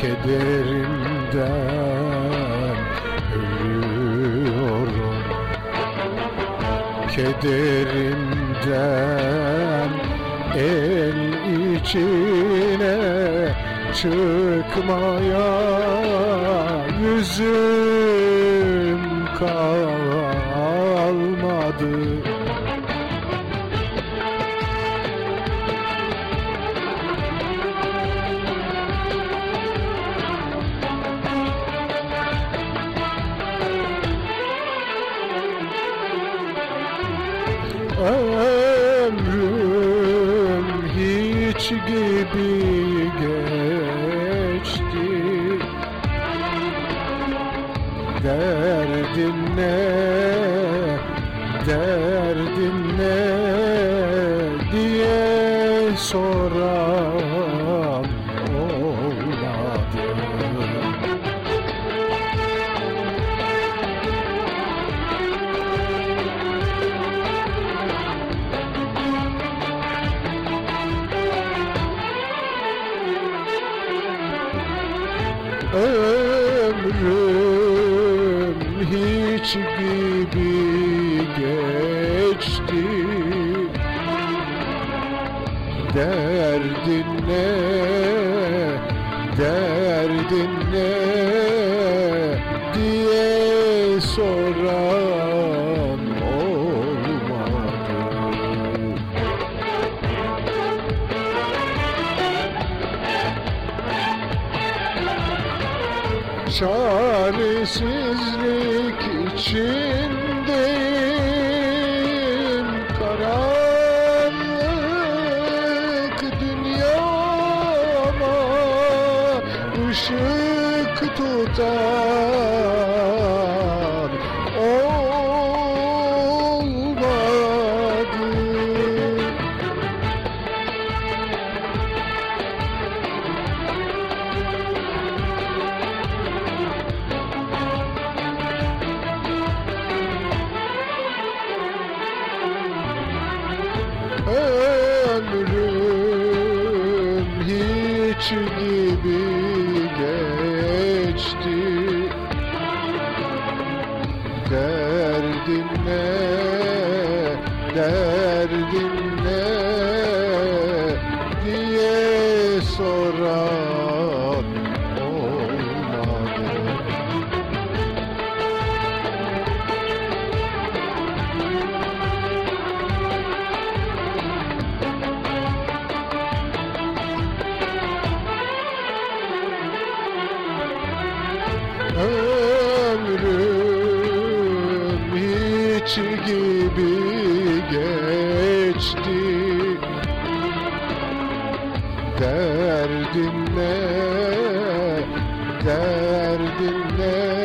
Kederimden ölüyorum. Kederimden el içine çıkmaya yüzüm kalmadı Ömrüm hiç gibi geçti. Derdin ne, derdin ne diye soran Ömrüm hiç gibi geçti. Derdin ne, derdin ne Çaresizlik içindeyim Karanlık dünyama ışık tutan Ömrüm hiç gibi geçti. Derdin ne, derdin ne diye soran Ömrüm hiç gibi geçti. Derdin ne, derdin ne